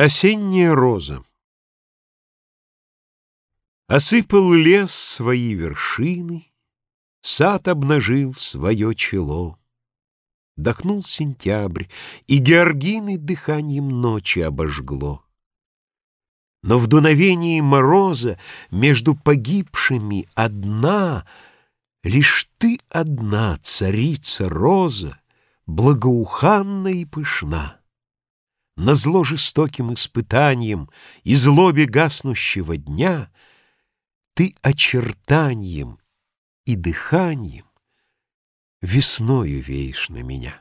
Осенняя роза Осыпал лес свои вершины, Сад обнажил свое чело. Дохнул сентябрь, и георгины Дыханием ночи обожгло. Но в дуновении мороза Между погибшими одна, Лишь ты одна, царица роза, Благоуханна и пышна на зло жестоким испытанием И злобе гаснущего дня Ты очертанием и дыханием Весною веешь на меня.